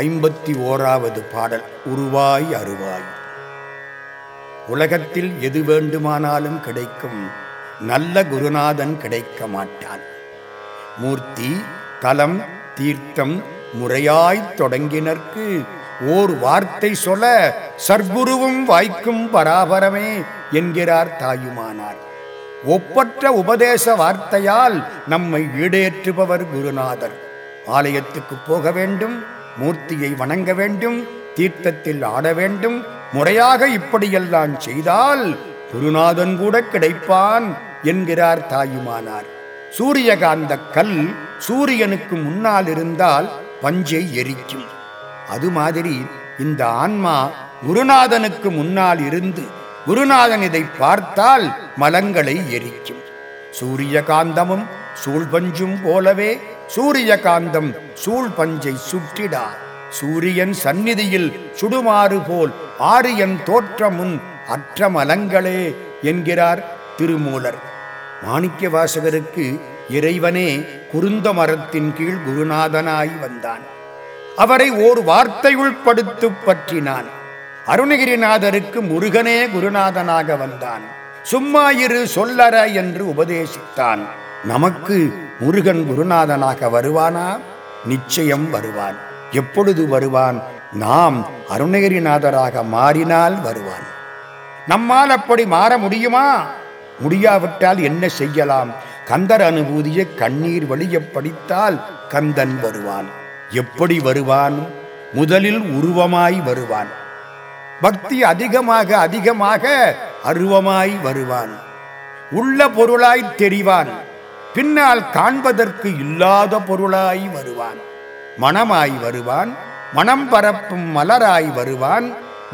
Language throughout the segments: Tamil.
ஐம்பத்தி ஓராவது பாடல் உருவாய் அருவாய் உலகத்தில் எது வேண்டுமானாலும் கிடைக்கும் நல்ல குருநாதன் கிடைக்க மாட்டான். மூர்த்தி தலம் தீர்த்தம் முறையாய்த் தொடங்கினர்க்கு ஓர் வார்த்தை சொல்ல சர்க்குருவும் வாய்க்கும் பராபரமே என்கிறார் தாயுமானார். ஒப்பற்ற உபதேச வார்த்தையால் நம்மை ஈடேற்றுபவர் குருநாதர். ஆலயத்துக்கு போக வேண்டும் மூர்த்தியை வணங்க வேண்டும் தீர்த்தத்தில் ஆட வேண்டும். முறையாக இப்படியெல்லாம் செய்தால் குருநாதன் கூட கிடைப்பான் என்கிறார் தாயுமானார். சூரியகாந்த கல் சூரியனுக்கு முன்னால் இருந்தால் பஞ்சை எரிக்கும். அது மாதிரி இந்த ஆன்மா குருநாதனுக்கு முன்னால் இருந்து குருநாதன் இதை பார்த்தால் மலங்களை எரிக்கும். சூரியகாந்தமும் சூழ்பஞ்சும் போலவே சூரியகாந்தம் சூழ்பஞ்சை சுற்றிடா. சூரியன் சந்நிதியில் சுடுமாறு போல் ஆரியன் தோற்றமுன் அற்ற மலங்களே என்கிறார் திருமூலர். மாணிக்க வாசகருக்கு இறைவனே குருந்த மரத்தின் கீழ் குருநாதனாய் வந்தான். அவரை ஓர் வார்த்தையுள் படுத்து பற்றினான். அருணகிரிநாதருக்கு முருகனே குருநாதனாக வந்தான். சும்மா இரு சொல்லற என்று உபதேசித்தான். நமக்கு முருகன் குருநாதனாக வருவானா? நிச்சயம் வருவான். எப்பொழுது வருவான்? நாம் அருணகிரிநாதராக மாறினால் வருவான். நம்மால் அப்படி மாற முடியுமா? முடியாவிட்டால் என்ன செய்யலாம்? கந்தர் அனுபூதியை கண்ணீர் வழிய படித்தால் கந்தன் வருவான். எப்படி வருவான்? முதலில் உருவமாய் வருவான். பக்தி அதிகமாக அதிகமாக அருவமாய் வருவான். உள்ள பொருளாய் தெரிவான். பின்னால் காண்பதற்கு இல்லாத பொருளாய் வருவான். மணமாய் வருவான் மனம் பரப்பும் மலராய் வருவான்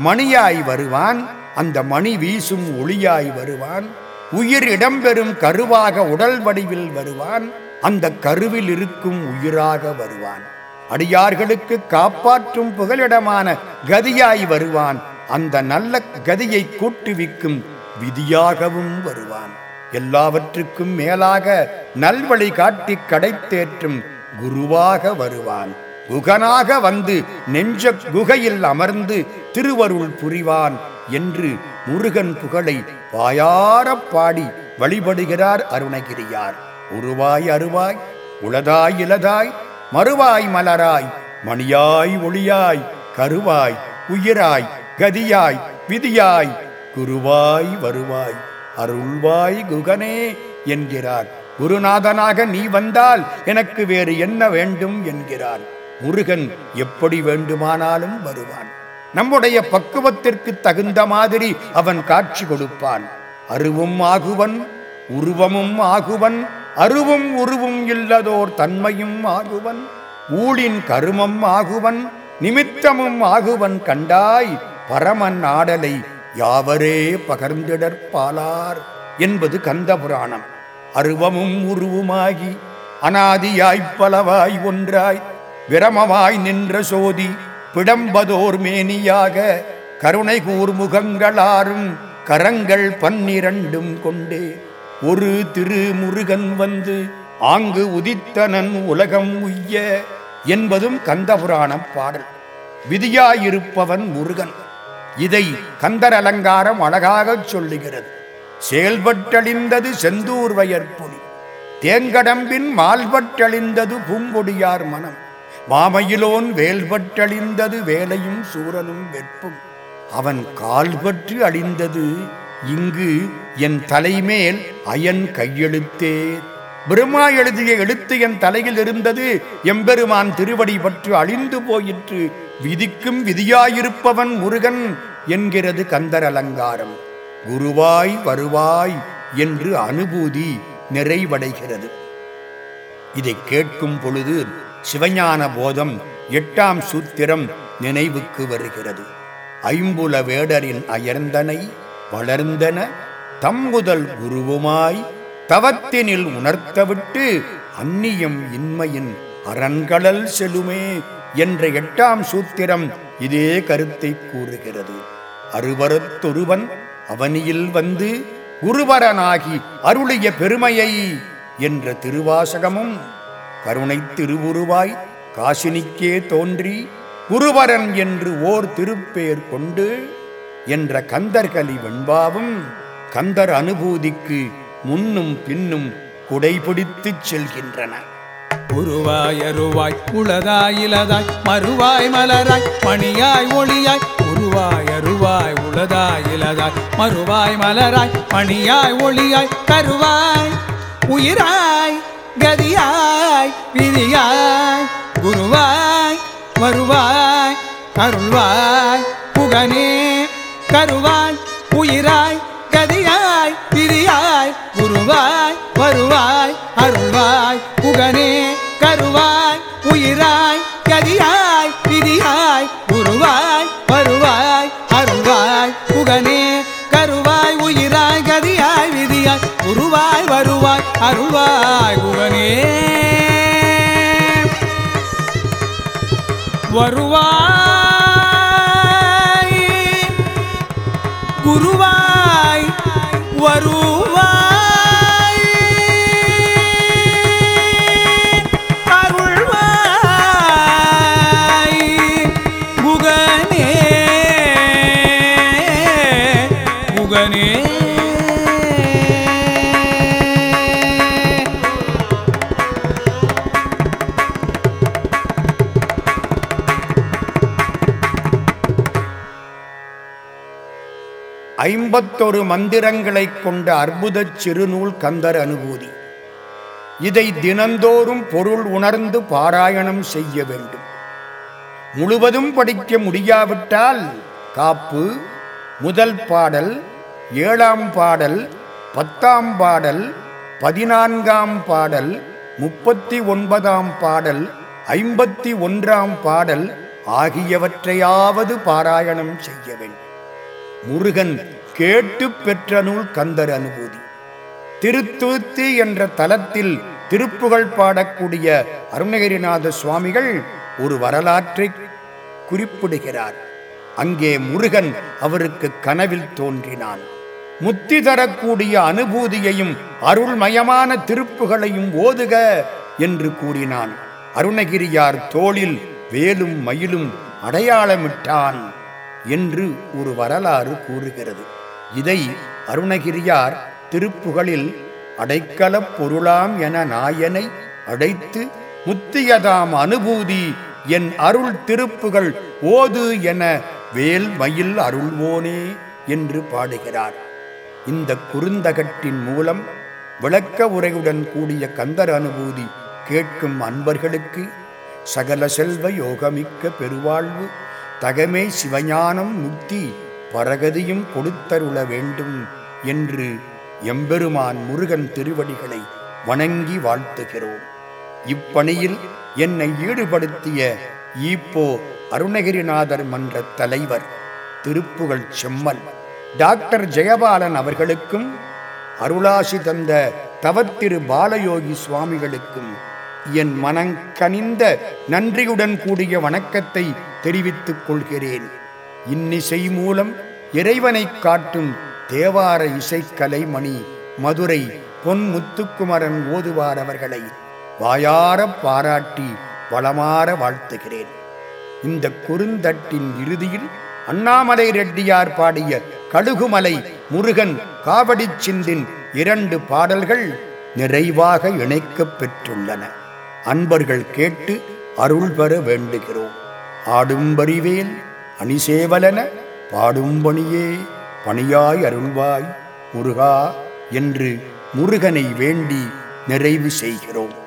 மணியாய் வருவான் அந்த மணி வீசும் ஒளியாய் வருவான் உயிர் இடம்பெறும் கருவாக உடல் வடிவில் வருவான் அந்த கருவில் இருக்கும் உயிராக வருவான். அடியார்களுக்கு காப்பாற்றும் புகலிடமான கதியாய் வருவான் அந்த நல்ல கதியை கூட்டுவிக்கும் விதியாகவும் வருவான். எல்லாவற்றுக்கும் மேலாக நல்வழி காட்டி கடைத்தேற்றும் குருவாக வருவான். குகனாக வந்து நெஞ்ச குகையில் அமர்ந்து திருவருள் புரிவான் என்று முருகன் புகழை வாயாரப் பாடி வழிபடுகிறார் அருணகிரியார். உருவாய் அருவாய் உளதாய் இலதாய் மறுவாய் மலராய் மணியாய் ஒளியாய் கருவாய் உயிராய் கதியாய் விதியாய் குருவாய் வருவாய். அருள்வாய் குகனே என்கிறார். குருநாதனாக நீ வந்தால் எனக்கு வேறு என்ன வேண்டும் என்கிறார். முருகன் எப்படி வேண்டுமானாலும் வருவான். நம்முடைய பக்குவத்திற்கு தகுந்த மாதிரி அவன் காட்சி கொடுப்பான். அருவும் ஆகுவன் உருவமும் ஆகுவன் அருவும் உருவும் இல்லதோர் தன்மையும் ஆகுவன் ஊழின் கருமம் ஆகுவன் நிமித்தமும் ஆகுவன் கண்டாய் பரமன் ஆடலை யாவரே பகர்ந்திடற்பாலார் என்பது கந்த புராணம். அருவமும் உருவுமாகி அனாதியாய்ப் பலவாய் ஒன்றாய் விரமமாய் நின்ற சோதி பிடம்பதோர் மேனியாக கருணை கூர்முகங்களாரும் கரங்கள் பன்னிரண்டும் கொண்டே. ஒரு திருமுருகன் வந்து ஆங்கு உதித்தனன் உலகம் உய்ய என்பதும் கந்தபுராணம் பாடல். விதியாயிருப்பவன் முருகன். இதை கந்தர் அலங்காரம் அழகாகச் சொல்லுகிறது. செயல்பட்டழிந்தது செந்தூர் வயற்புலி. தேங்கடம்பின் மால்பட்டழிந்தது பூங்கொடியார் மனம். மாமையிலோன் வேல்பட்டழிந்தது வேலையும் சூரனும் வெப்பும் அவன் கால்பற்று அழிந்தது இங்கு என் தலைமேல் அயன் கையெழுத்தே. பிரம்மா எழுதிய எழுத்து என் தலையில் இருந்தது. எம்பெருமான் திருவடி பற்று அழிந்து போயிற்று. விதிக்கும் விதியாயிருப்பவன் முருகன் என்கிறது கந்தர் அலங்காரம். குருவாய் வருவாய் என்று அனுபூதி நிறைவடைகிறது. இதை கேட்கும் பொழுது சிவஞான போதம் எட்டாம் சூத்திரம் நினைவுக்கு வருகிறது. ஐம்புல வேடரின் அயர்ந்தனை வளர்ந்தன தம்புதல் குருவுமாய் தவத்தினில் உணர்த்தவிட்டு அந்நியம் இன்மையின் அரண்களல் செலுமே என்ற எட்டாம் சூத்திரம் இதே கருத்தை கூறுகிறது. அருவரத்தொருவன் அவனியில் வந்து குருவரனாகி அருளிய பெருமையை என்ற திருவாசகமும் கருணை திருவுருவாய் காசினிக்கே தோன்றி குருவரன் என்று ஓர் திருப்பெயர் கொண்டு என்ற கந்தர்களி வெண்பாவும் கந்தர் அனுபூதிக்கு முன்னும் பின்னும் குடைபிடித்துச் செல்கின்றன. உருவாய் அருவாய் உளதாய் இலதாய் மறுவாய் மலராய் மணியாய் ஒளியாய் உருவாய் அருவாய் உளதாய் இலதாய் மறுவாய் மலராய் மணியாய் ஒளியாய் கருவாய் உயிராய் கதியாய் விதியாய் குருவாய் வருவாய் அருள்வாய் புகனே கருவாய் உயிராய் கதியாய் விதியாய் குருவாய் குருவாய் வருவாய் அருள்வாய் புகனே கருவாய் உயிராய் கதியாய் விதியாய் உருவாய் வருவாய் அருள்வாய் புகனே. வருவாய் குருவாய் வருவாய் ஐம்பத்தொரு மந்திரங்களைக் கொண்ட அற்புதச் சிறுநூல் கந்தர் அனுபூதி. இதை தினந்தோறும் பொருள் உணர்ந்து பாராயணம் செய்ய வேண்டும். முழுவதும் படிக்க முடியாவிட்டால் காப்பு முதல் பாடல் ஏழாம் பாடல் பத்தாம் பாடல் பதினான்காம் பாடல் முப்பத்தி ஒன்பதாம் பாடல் ஐம்பத்தி ஒன்றாம் பாடல் ஆகியவற்றையாவது பாராயணம் செய்ய வேண்டும். முருகன் கேட்டு பெற்ற நூல் கந்தர் அனுபூதி. திருத்தூத்தி என்ற தலத்தில் திருப்புகழ் பாடக்கூடிய அருணகிரிநாத சுவாமிகள் ஒரு வரலாற்றை குறிப்பிடுகிறார். அங்கே முருகன் அவருக்கு கனவில் தோன்றினான். முத்தி தரக்கூடிய அனுபூதியையும் அருள்மயமான திருப்புகளையும் ஓதுக என்று கூறினான். அருணகிரியார் தோளில் வேலும் மயிலும் அடையாளமிட்டான் என்று ஒரு வரலாறு கூறுகிறது. இதை அருணகிரியார் திருப்புகளில் அடைக்கலப் பொருளாம் என நாயனை அடைத்து முத்தியதாம் அனுபூதி என் அருள் திருப்புகள் ஓது என வேல் மயில் அருள்வோனே என்று பாடுகிறார். இந்த குறுந்தகட்டின் மூலம் விளக்க உரையுடன் கூடிய கந்தர் அனுபூதி கேட்கும் அன்பர்களுக்கு சகல செல்வ யோகமிக்க பெருவாழ்வு தகமே சிவஞானம் முக்தி பரகதியும் கொடுத்தருள வேண்டும் என்று எம்பெருமான் முருகன் திருவடிகளை வணங்கி வாழ்த்துகிறோம். இப்பணியில் என்னை ஈடுபடுத்திய ஈப்போ அருணகிரிநாதர் மன்ற தலைவர் திருப்புகழ் செம்மல் டாக்டர் ஜெயபாலன் அவர்களுக்கும் அருளாசி தந்த தவத்திரு பாலயோகி சுவாமிகளுக்கும் என் மனங்கனிந்த நன்றியுடன் கூடிய வணக்கத்தை தெரிவித்துக் கொள்கிறேன். இன்னிசை மூலம் இறைவனைக் காட்டும் தேவார இசைக்கலை மணி மதுரை பொன் முத்துக்குமரன் ஓதுவார் அவர்களை வாயார பாராட்டி வளமாற வாழ்த்துகிறேன். இந்த குறுந்தட்டின் இறுதியில் அண்ணாமலை ரெட்டியார் பாடிய கடுகுமலை முருகன் காவடிச் சிந்தின் இரண்டு பாடல்கள் நிறைவாக இணைக்கப் பெற்றுள்ளன. அன்பர்கள் கேட்டு அருள் பெற வேண்டுகிறோம். ஆடும்பரிவேல் அணிசேவலன பாடும்பணியே பணியாய் அருள்வாய் முருகா என்று முருகனை வேண்டி நிறைவு செய்கிறோம்.